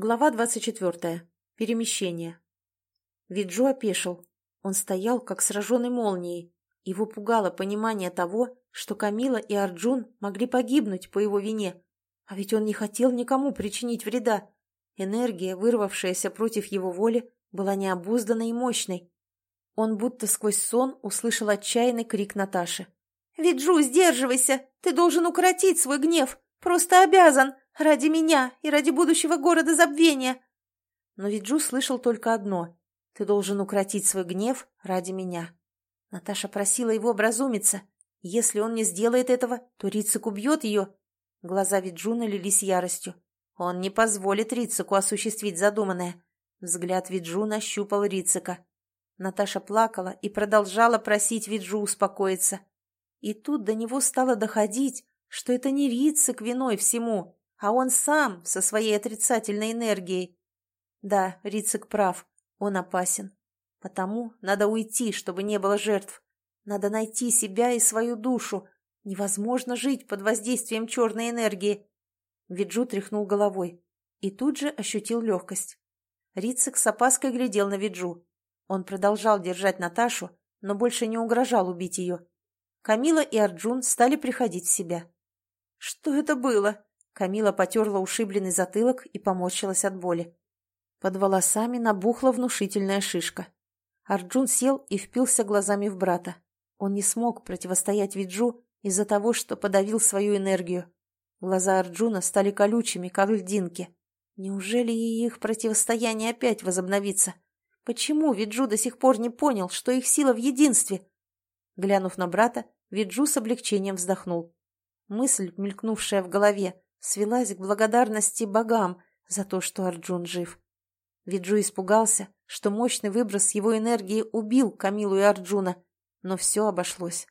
Глава 24. Перемещение. Виджо опешил. Он стоял, как сраженный молнией. Его пугало понимание того, что Камила и Арджун могли погибнуть по его вине. А ведь он не хотел никому причинить вреда. Энергия, вырвавшаяся против его воли, была необузданной и мощной. Он будто сквозь сон услышал отчаянный крик Наташи. «Виджу, сдерживайся! Ты должен укротить свой гнев! Просто обязан! Ради меня и ради будущего города забвения. Но Виджу слышал только одно. Ты должен укротить свой гнев ради меня. Наташа просила его образумиться. Если он не сделает этого, то Рицик убьет ее. Глаза Виджу налились яростью. Он не позволит Рицику осуществить задуманное. Взгляд Виджу нащупал Рицика. Наташа плакала и продолжала просить Виджу успокоиться. И тут до него стало доходить, что это не Рицик виной всему, а он сам со своей отрицательной энергией. Да, Рицик прав, он опасен. Потому надо уйти, чтобы не было жертв. Надо найти себя и свою душу. Невозможно жить под воздействием черной энергии. Виджу тряхнул головой и тут же ощутил легкость. Рицик с опаской глядел на Виджу. Он продолжал держать Наташу, но больше не угрожал убить ее. Камила и Арджун стали приходить в себя. «Что это было?» Камила потерла ушибленный затылок и поморщилась от боли. Под волосами набухла внушительная шишка. Арджун сел и впился глазами в брата. Он не смог противостоять Виджу из-за того, что подавил свою энергию. Глаза Арджуна стали колючими, как льдинки. Неужели и их противостояние опять возобновится? Почему Виджу до сих пор не понял, что их сила в единстве? Глянув на брата, Виджу с облегчением вздохнул. Мысль, мелькнувшая в голове, свелась к благодарности богам за то, что Арджун жив. Виджу испугался, что мощный выброс его энергии убил Камилу и Арджуна, но все обошлось.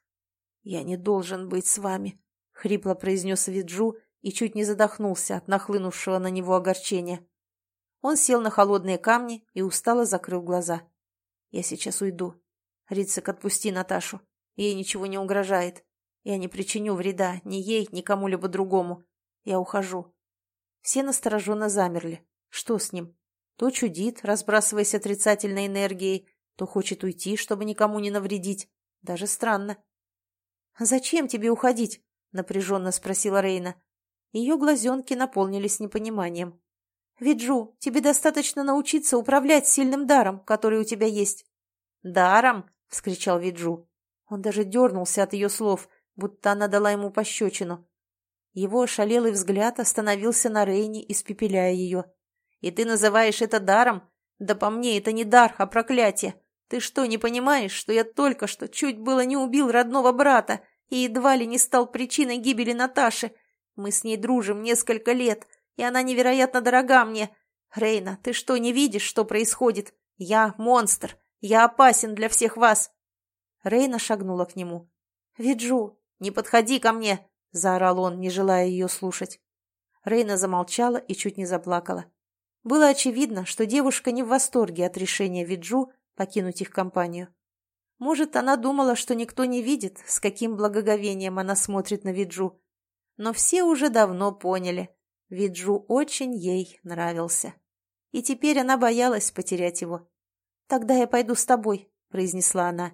«Я не должен быть с вами», — хрипло произнес Виджу и чуть не задохнулся от нахлынувшего на него огорчения. Он сел на холодные камни и устало закрыл глаза. «Я сейчас уйду. Рицик, отпусти Наташу. Ей ничего не угрожает. Я не причиню вреда ни ей, ни кому-либо другому. Я ухожу. Все настороженно замерли. Что с ним? То чудит, разбрасываясь отрицательной энергией, то хочет уйти, чтобы никому не навредить. Даже странно. «Зачем тебе уходить?» — напряженно спросила Рейна. Ее глазенки наполнились непониманием. «Виджу, тебе достаточно научиться управлять сильным даром, который у тебя есть». «Даром?» — вскричал Виджу. Он даже дернулся от ее слов, будто она дала ему пощечину. Его ошалелый взгляд остановился на Рейне, испепеляя ее. «И ты называешь это даром? Да по мне это не дар, а проклятие. Ты что, не понимаешь, что я только что чуть было не убил родного брата и едва ли не стал причиной гибели Наташи? Мы с ней дружим несколько лет, и она невероятно дорога мне. Рейна, ты что, не видишь, что происходит? Я монстр, я опасен для всех вас!» Рейна шагнула к нему. «Виджу, не подходи ко мне!» — заорал он, не желая ее слушать. Рейна замолчала и чуть не заплакала. Было очевидно, что девушка не в восторге от решения Виджу покинуть их компанию. Может, она думала, что никто не видит, с каким благоговением она смотрит на Виджу. Но все уже давно поняли. Виджу очень ей нравился. И теперь она боялась потерять его. «Тогда я пойду с тобой», — произнесла она.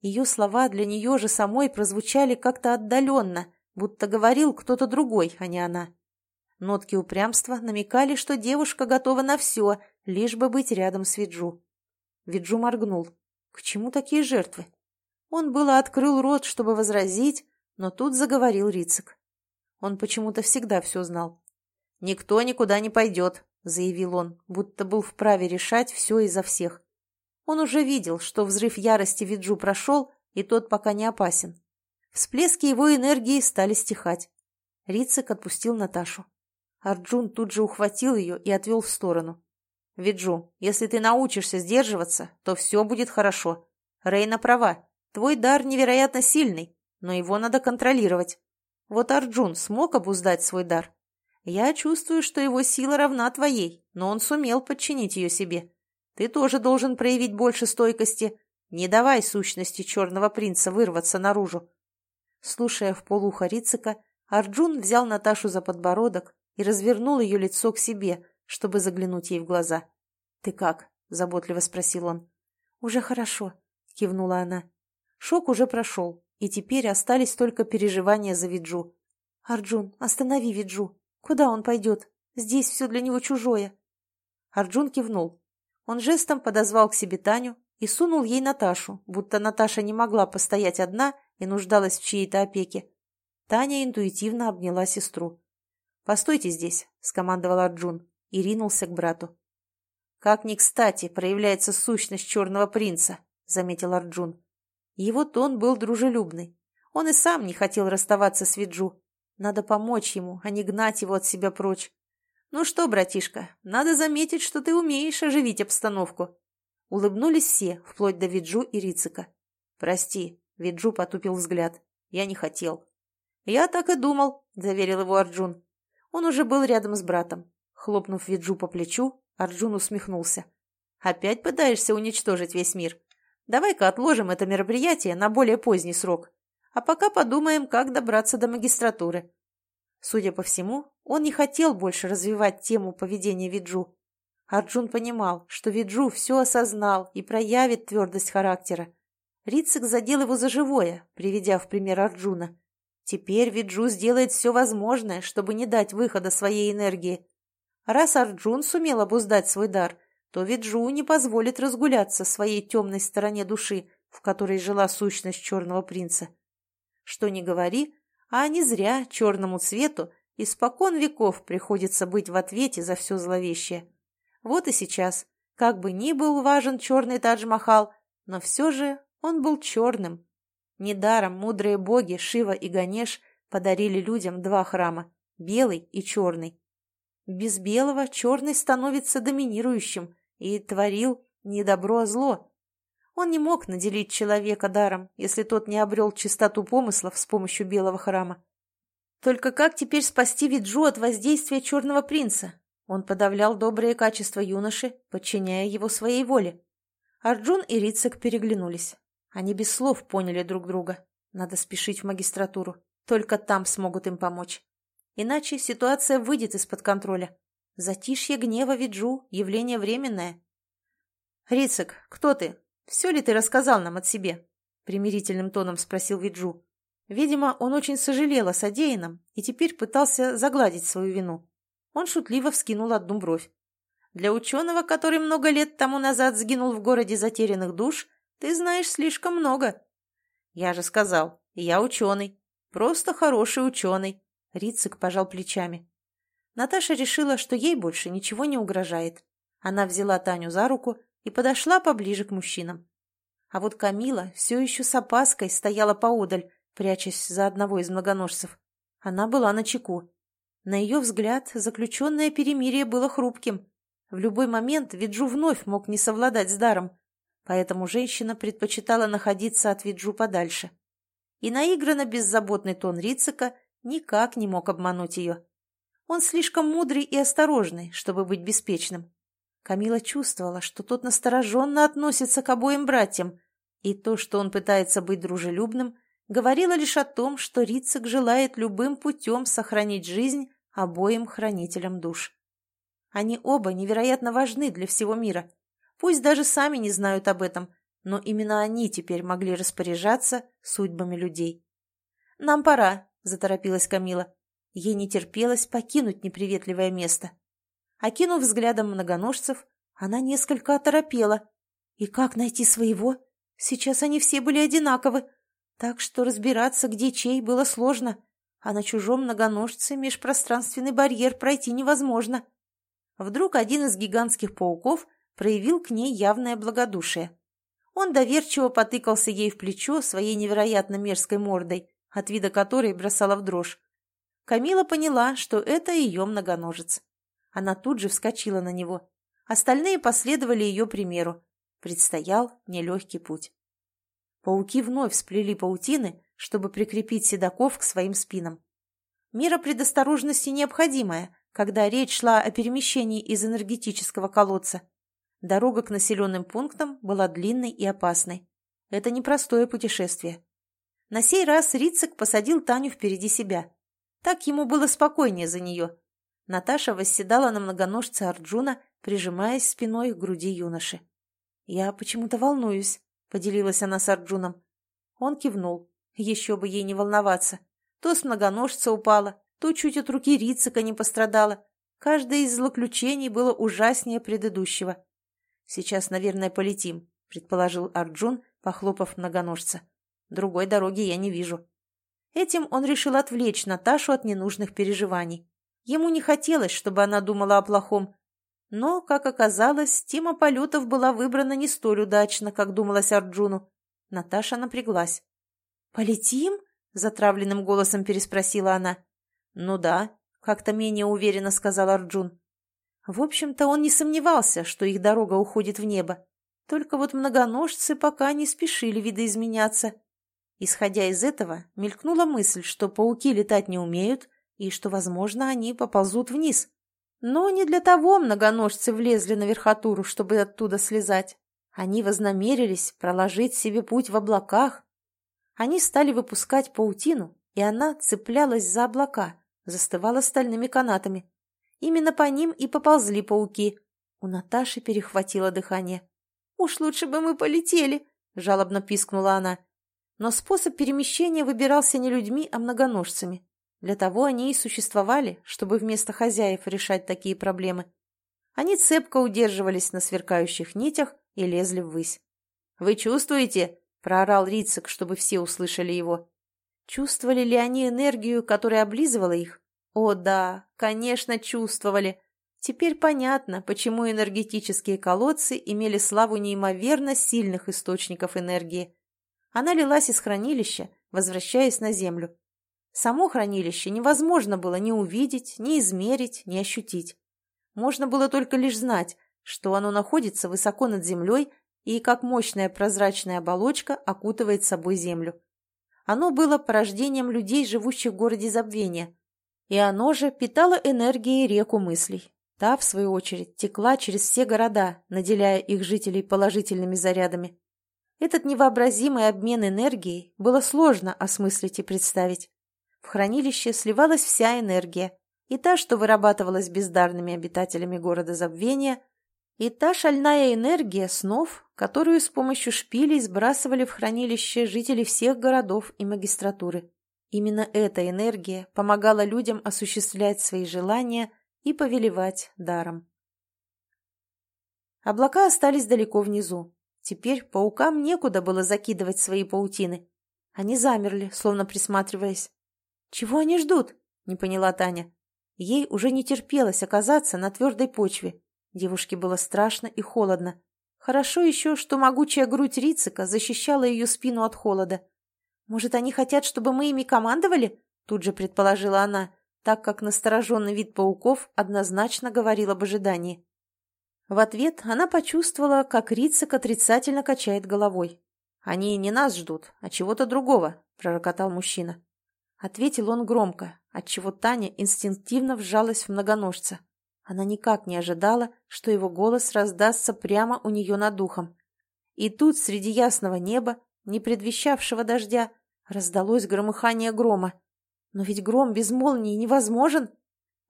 Ее слова для нее же самой прозвучали как-то отдаленно, будто говорил кто-то другой, а не она. Нотки упрямства намекали, что девушка готова на все, лишь бы быть рядом с Виджу. Виджу моргнул. К чему такие жертвы? Он было открыл рот, чтобы возразить, но тут заговорил Рицик. Он почему-то всегда все знал. «Никто никуда не пойдет», — заявил он, будто был вправе решать все изо всех. Он уже видел, что взрыв ярости Виджу прошел, и тот пока не опасен. Всплески его энергии стали стихать. Рицик отпустил Наташу. Арджун тут же ухватил ее и отвел в сторону. «Виджу, если ты научишься сдерживаться, то все будет хорошо. Рейна права. Твой дар невероятно сильный, но его надо контролировать. Вот Арджун смог обуздать свой дар. Я чувствую, что его сила равна твоей, но он сумел подчинить ее себе. Ты тоже должен проявить больше стойкости. Не давай сущности черного принца вырваться наружу. Слушая в полухо Рицика, Арджун взял Наташу за подбородок и развернул ее лицо к себе, чтобы заглянуть ей в глаза. «Ты как?» — заботливо спросил он. «Уже хорошо», — кивнула она. Шок уже прошел, и теперь остались только переживания за Виджу. «Арджун, останови Виджу. Куда он пойдет? Здесь все для него чужое». Арджун кивнул. Он жестом подозвал к себе Таню и сунул ей Наташу, будто Наташа не могла постоять одна и нуждалась в чьей-то опеке. Таня интуитивно обняла сестру. «Постойте здесь», — скомандовал Арджун и ринулся к брату. «Как ни кстати проявляется сущность черного принца», — заметил Арджун. Его тон был дружелюбный. Он и сам не хотел расставаться с Виджу. Надо помочь ему, а не гнать его от себя прочь. «Ну что, братишка, надо заметить, что ты умеешь оживить обстановку». Улыбнулись все, вплоть до Виджу и Рицика. «Прости», — Виджу потупил взгляд. «Я не хотел». «Я так и думал», — заверил его Арджун. Он уже был рядом с братом. Хлопнув Виджу по плечу, Арджун усмехнулся. «Опять пытаешься уничтожить весь мир? Давай-ка отложим это мероприятие на более поздний срок. А пока подумаем, как добраться до магистратуры». Судя по всему, он не хотел больше развивать тему поведения Виджу. Арджун понимал, что Виджу все осознал и проявит твердость характера. Рицик задел его за живое, приведя в пример Арджуна. Теперь Виджу сделает все возможное, чтобы не дать выхода своей энергии. Раз Арджун сумел обуздать свой дар, то Виджу не позволит разгуляться своей темной стороне души, в которой жила сущность черного принца. Что ни говори, а не зря черному цвету испокон веков приходится быть в ответе за все зловещее. Вот и сейчас, как бы ни был важен черный Тадж-Махал, но все же он был черным. Недаром мудрые боги Шива и Ганеш подарили людям два храма – белый и черный. Без белого черный становится доминирующим и творил не добро, а зло. Он не мог наделить человека даром, если тот не обрел чистоту помыслов с помощью белого храма. Только как теперь спасти Виджу от воздействия черного принца? Он подавлял добрые качества юноши, подчиняя его своей воле. Арджун и Рицик переглянулись. Они без слов поняли друг друга. Надо спешить в магистратуру. Только там смогут им помочь. Иначе ситуация выйдет из-под контроля. Затишье гнева Виджу – явление временное. «Рицик, кто ты? Все ли ты рассказал нам от себе?» – примирительным тоном спросил Виджу. Видимо, он очень сожалел о содеянном и теперь пытался загладить свою вину. Он шутливо вскинул одну бровь. «Для ученого, который много лет тому назад сгинул в городе затерянных душ, ты знаешь слишком много». «Я же сказал, я ученый. Просто хороший ученый. Рицик пожал плечами. Наташа решила, что ей больше ничего не угрожает. Она взяла Таню за руку и подошла поближе к мужчинам. А вот Камила все еще с опаской стояла поодаль, прячась за одного из многоножцев. Она была на чеку. На ее взгляд, заключенное перемирие было хрупким. В любой момент Виджу вновь мог не совладать с даром, поэтому женщина предпочитала находиться от Виджу подальше. И наигранно беззаботный тон Рицика никак не мог обмануть ее. Он слишком мудрый и осторожный, чтобы быть беспечным. Камила чувствовала, что тот настороженно относится к обоим братьям, и то, что он пытается быть дружелюбным, говорило лишь о том, что Рицик желает любым путем сохранить жизнь обоим хранителям душ. Они оба невероятно важны для всего мира. Пусть даже сами не знают об этом, но именно они теперь могли распоряжаться судьбами людей. «Нам пора», — заторопилась Камила. Ей не терпелось покинуть неприветливое место. Окинув взглядом многоножцев, она несколько оторопела. И как найти своего? Сейчас они все были одинаковы, так что разбираться, где чей, было сложно, а на чужом многоножце межпространственный барьер пройти невозможно. Вдруг один из гигантских пауков проявил к ней явное благодушие. Он доверчиво потыкался ей в плечо своей невероятно мерзкой мордой, от вида которой бросала в дрожь. Камила поняла, что это ее многоножец. Она тут же вскочила на него. Остальные последовали ее примеру. Предстоял нелегкий путь. Пауки вновь сплели паутины, чтобы прикрепить седаков к своим спинам. Мера предосторожности необходимая, когда речь шла о перемещении из энергетического колодца. Дорога к населенным пунктам была длинной и опасной. Это непростое путешествие. На сей раз Рицик посадил Таню впереди себя. Так ему было спокойнее за нее. Наташа восседала на многоножце Арджуна, прижимаясь спиной к груди юноши. «Я почему-то волнуюсь», — поделилась она с Арджуном. Он кивнул. Еще бы ей не волноваться. То с многоножца упала, то чуть от руки Рицика не пострадала. Каждое из злоключений было ужаснее предыдущего. «Сейчас, наверное, полетим», — предположил Арджун, похлопав многоножца. «Другой дороги я не вижу». Этим он решил отвлечь Наташу от ненужных переживаний. Ему не хотелось, чтобы она думала о плохом. Но, как оказалось, тема полетов была выбрана не столь удачно, как думалось Арджуну. Наташа напряглась. «Полетим?» — затравленным голосом переспросила она. «Ну да», — как-то менее уверенно сказал Арджун. В общем-то, он не сомневался, что их дорога уходит в небо. Только вот многоножцы пока не спешили видоизменяться. Исходя из этого, мелькнула мысль, что пауки летать не умеют и что, возможно, они поползут вниз. Но не для того многоножцы влезли на верхотуру, чтобы оттуда слезать. Они вознамерились проложить себе путь в облаках. Они стали выпускать паутину, и она цеплялась за облака, застывала стальными канатами. Именно по ним и поползли пауки. У Наташи перехватило дыхание. «Уж лучше бы мы полетели!» — жалобно пискнула она. Но способ перемещения выбирался не людьми, а многоножцами. Для того они и существовали, чтобы вместо хозяев решать такие проблемы. Они цепко удерживались на сверкающих нитях и лезли ввысь. «Вы чувствуете?» — проорал Рицик, чтобы все услышали его. Чувствовали ли они энергию, которая облизывала их? О да, конечно, чувствовали. Теперь понятно, почему энергетические колодцы имели славу неимоверно сильных источников энергии. Она лилась из хранилища, возвращаясь на землю. Само хранилище невозможно было ни увидеть, ни измерить, ни ощутить. Можно было только лишь знать, что оно находится высоко над землей и как мощная прозрачная оболочка окутывает собой землю. Оно было порождением людей, живущих в городе забвения, и оно же питало энергией реку мыслей. Та, в свою очередь, текла через все города, наделяя их жителей положительными зарядами. Этот невообразимый обмен энергией было сложно осмыслить и представить. В хранилище сливалась вся энергия, и та, что вырабатывалась бездарными обитателями города забвения, и та шальная энергия снов, которую с помощью шпилей сбрасывали в хранилище жители всех городов и магистратуры. Именно эта энергия помогала людям осуществлять свои желания и повелевать даром. Облака остались далеко внизу. Теперь паукам некуда было закидывать свои паутины. Они замерли, словно присматриваясь. «Чего они ждут?» — не поняла Таня. Ей уже не терпелось оказаться на твердой почве. Девушке было страшно и холодно. Хорошо еще, что могучая грудь Рицика защищала ее спину от холода. «Может, они хотят, чтобы мы ими командовали?» Тут же предположила она, так как настороженный вид пауков однозначно говорил об ожидании. В ответ она почувствовала, как Рицик отрицательно качает головой. «Они не нас ждут, а чего-то другого», — пророкотал мужчина. Ответил он громко, отчего Таня инстинктивно вжалась в многоножца. Она никак не ожидала, что его голос раздастся прямо у нее над духом. И тут, среди ясного неба, не предвещавшего дождя, раздалось громыхание грома. Но ведь гром без молнии невозможен.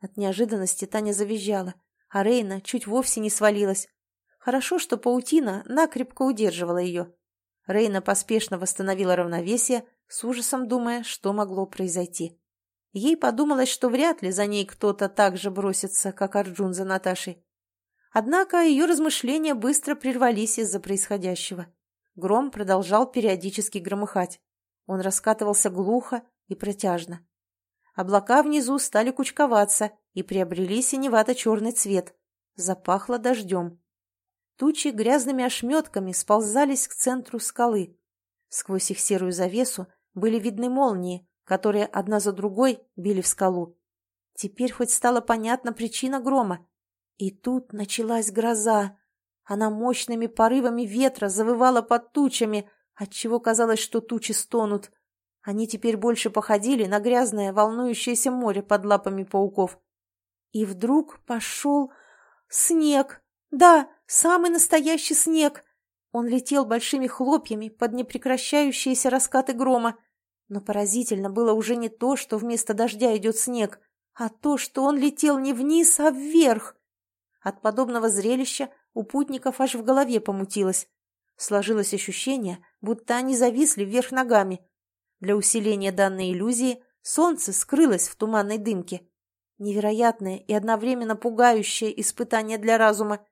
От неожиданности Таня завизжала а Рейна чуть вовсе не свалилась. Хорошо, что паутина накрепко удерживала ее. Рейна поспешно восстановила равновесие, с ужасом думая, что могло произойти. Ей подумалось, что вряд ли за ней кто-то так же бросится, как Арджун за Наташей. Однако ее размышления быстро прервались из-за происходящего. Гром продолжал периодически громыхать. Он раскатывался глухо и протяжно. Облака внизу стали кучковаться и приобрели синевато-черный цвет. Запахло дождем. Тучи грязными ошметками сползались к центру скалы. Сквозь их серую завесу были видны молнии, которые одна за другой били в скалу. Теперь хоть стала понятна причина грома. И тут началась гроза. Она мощными порывами ветра завывала под тучами, отчего казалось, что тучи стонут. Они теперь больше походили на грязное, волнующееся море под лапами пауков. И вдруг пошел снег. Да, самый настоящий снег. Он летел большими хлопьями под непрекращающиеся раскаты грома. Но поразительно было уже не то, что вместо дождя идет снег, а то, что он летел не вниз, а вверх. От подобного зрелища у путников аж в голове помутилось. Сложилось ощущение, будто они зависли вверх ногами. Для усиления данной иллюзии солнце скрылось в туманной дымке. Невероятное и одновременно пугающее испытание для разума.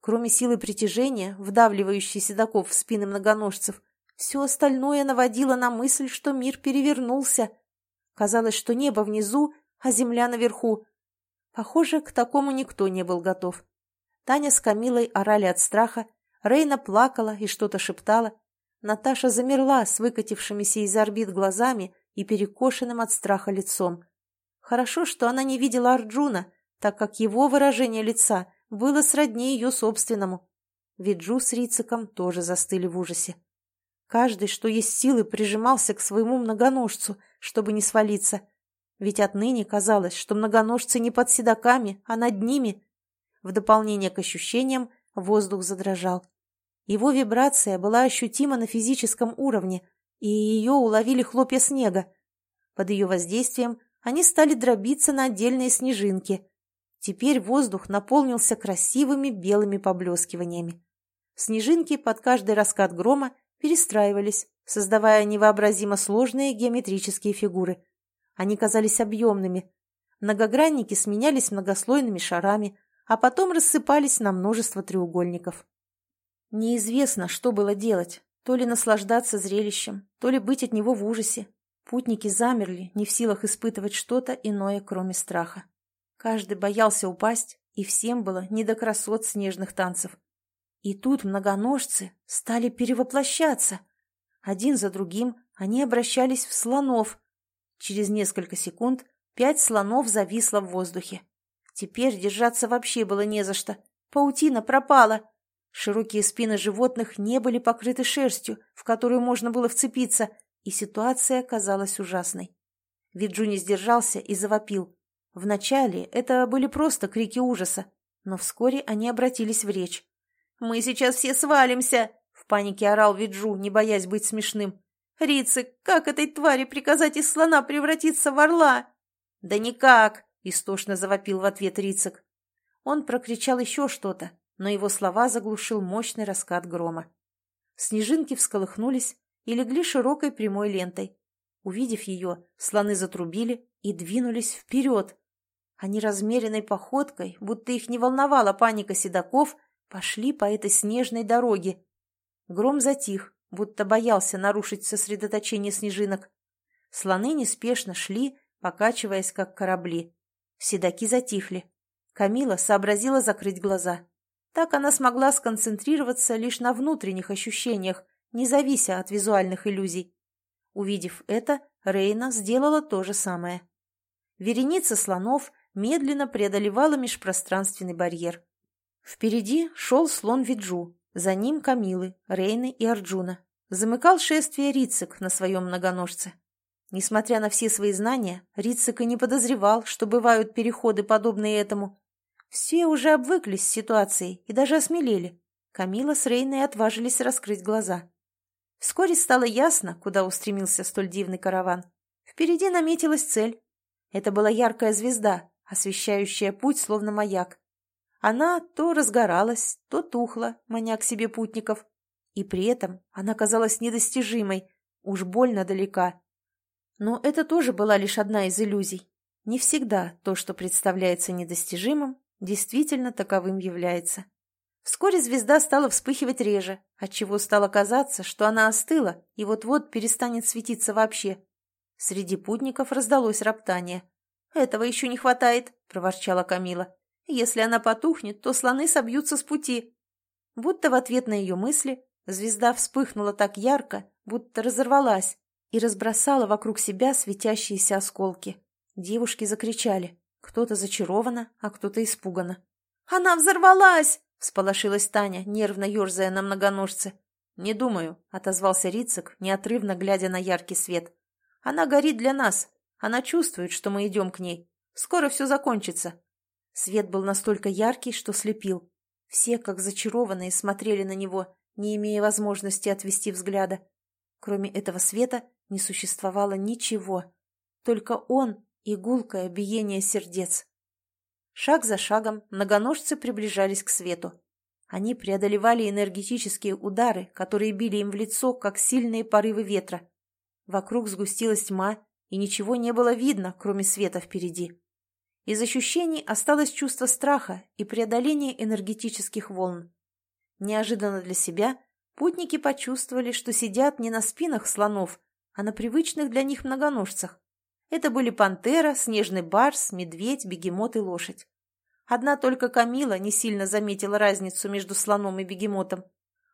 Кроме силы притяжения, вдавливающей седаков в спины многоножцев, все остальное наводило на мысль, что мир перевернулся. Казалось, что небо внизу, а земля наверху. Похоже, к такому никто не был готов. Таня с Камилой орали от страха, Рейна плакала и что-то шептала. Наташа замерла с выкатившимися из орбит глазами и перекошенным от страха лицом. Хорошо, что она не видела Арджуна, так как его выражение лица было сродни ее собственному. Виджу с Рициком тоже застыли в ужасе. Каждый, что есть силы, прижимался к своему многоножцу, чтобы не свалиться. Ведь отныне казалось, что многоножцы не под седоками, а над ними. В дополнение к ощущениям воздух задрожал. Его вибрация была ощутима на физическом уровне, и ее уловили хлопья снега. Под ее воздействием они стали дробиться на отдельные снежинки. Теперь воздух наполнился красивыми белыми поблескиваниями. Снежинки под каждый раскат грома перестраивались, создавая невообразимо сложные геометрические фигуры. Они казались объемными. Многогранники сменялись многослойными шарами, а потом рассыпались на множество треугольников. Неизвестно, что было делать, то ли наслаждаться зрелищем, то ли быть от него в ужасе, Путники замерли, не в силах испытывать что-то иное, кроме страха. Каждый боялся упасть, и всем было не до красот снежных танцев. И тут многоножцы стали перевоплощаться. Один за другим они обращались в слонов. Через несколько секунд пять слонов зависло в воздухе. Теперь держаться вообще было не за что. Паутина пропала. Широкие спины животных не были покрыты шерстью, в которую можно было вцепиться — и ситуация казалась ужасной. Виджу не сдержался и завопил. Вначале это были просто крики ужаса, но вскоре они обратились в речь. «Мы сейчас все свалимся!» — в панике орал Виджу, не боясь быть смешным. «Рицик, как этой твари приказать из слона превратиться в орла?» «Да никак!» — истошно завопил в ответ Рицик. Он прокричал еще что-то, но его слова заглушил мощный раскат грома. Снежинки всколыхнулись, и легли широкой прямой лентой. Увидев ее, слоны затрубили и двинулись вперед. Они размеренной походкой, будто их не волновала паника седаков, пошли по этой снежной дороге. Гром затих, будто боялся нарушить сосредоточение снежинок. Слоны неспешно шли, покачиваясь, как корабли. Седаки затихли. Камила сообразила закрыть глаза. Так она смогла сконцентрироваться лишь на внутренних ощущениях, не завися от визуальных иллюзий. Увидев это, Рейна сделала то же самое. Вереница слонов медленно преодолевала межпространственный барьер. Впереди шел слон Виджу, за ним Камилы, Рейны и Арджуна. Замыкал шествие Рицик на своем многоножце. Несмотря на все свои знания, Рицик и не подозревал, что бывают переходы, подобные этому. Все уже обвыклись с ситуацией и даже осмелели. Камила с Рейной отважились раскрыть глаза. Вскоре стало ясно, куда устремился столь дивный караван. Впереди наметилась цель. Это была яркая звезда, освещающая путь, словно маяк. Она то разгоралась, то тухла, маня к себе путников. И при этом она казалась недостижимой, уж больно далека. Но это тоже была лишь одна из иллюзий. Не всегда то, что представляется недостижимым, действительно таковым является. Вскоре звезда стала вспыхивать реже, отчего стало казаться, что она остыла и вот-вот перестанет светиться вообще. Среди путников раздалось роптание. «Этого еще не хватает», — проворчала Камила. «Если она потухнет, то слоны собьются с пути». Будто в ответ на ее мысли звезда вспыхнула так ярко, будто разорвалась, и разбросала вокруг себя светящиеся осколки. Девушки закричали. Кто-то зачарованно, а кто-то испуганно. «Она взорвалась!» — всполошилась Таня, нервно ерзая на многоножце. «Не думаю», — отозвался Рицик, неотрывно глядя на яркий свет. «Она горит для нас. Она чувствует, что мы идем к ней. Скоро все закончится». Свет был настолько яркий, что слепил. Все, как зачарованные, смотрели на него, не имея возможности отвести взгляда. Кроме этого света не существовало ничего. Только он и гулкое биение сердец. Шаг за шагом многоножцы приближались к свету. Они преодолевали энергетические удары, которые били им в лицо, как сильные порывы ветра. Вокруг сгустилась тьма, и ничего не было видно, кроме света впереди. Из ощущений осталось чувство страха и преодоление энергетических волн. Неожиданно для себя путники почувствовали, что сидят не на спинах слонов, а на привычных для них многоножцах. Это были пантера, снежный барс, медведь, бегемот и лошадь. Одна только Камила не сильно заметила разницу между слоном и бегемотом.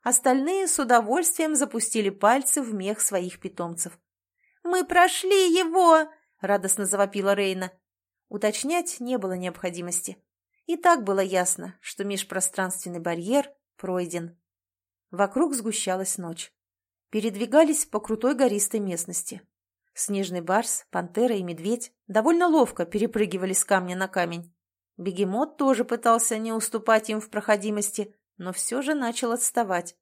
Остальные с удовольствием запустили пальцы в мех своих питомцев. «Мы прошли его!» — радостно завопила Рейна. Уточнять не было необходимости. И так было ясно, что межпространственный барьер пройден. Вокруг сгущалась ночь. Передвигались по крутой гористой местности. Снежный барс, пантера и медведь довольно ловко перепрыгивали с камня на камень. Бегемот тоже пытался не уступать им в проходимости, но все же начал отставать.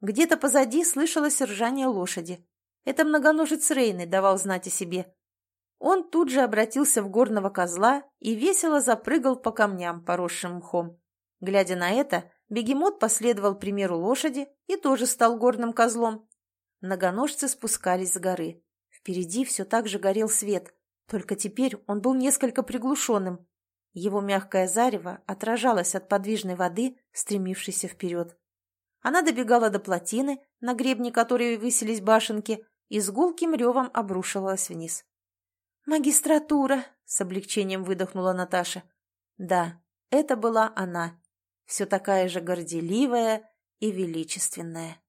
Где-то позади слышалось ржание лошади. Это многоножец Рейны давал знать о себе. Он тут же обратился в горного козла и весело запрыгал по камням, поросшим мхом. Глядя на это, бегемот последовал примеру лошади и тоже стал горным козлом. Многоножцы спускались с горы. Впереди все так же горел свет, только теперь он был несколько приглушенным. Его мягкое зарево отражалось от подвижной воды, стремившейся вперед. Она добегала до плотины, на гребне которой высились башенки, и с гулким ревом обрушивалась вниз. «Магистратура!» — с облегчением выдохнула Наташа. Да, это была она, все такая же горделивая и величественная.